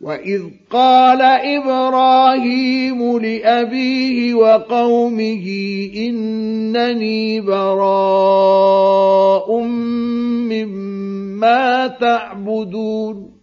وإذ قال إبراهيم لأبيه وقومه إنني براء مما تعبدون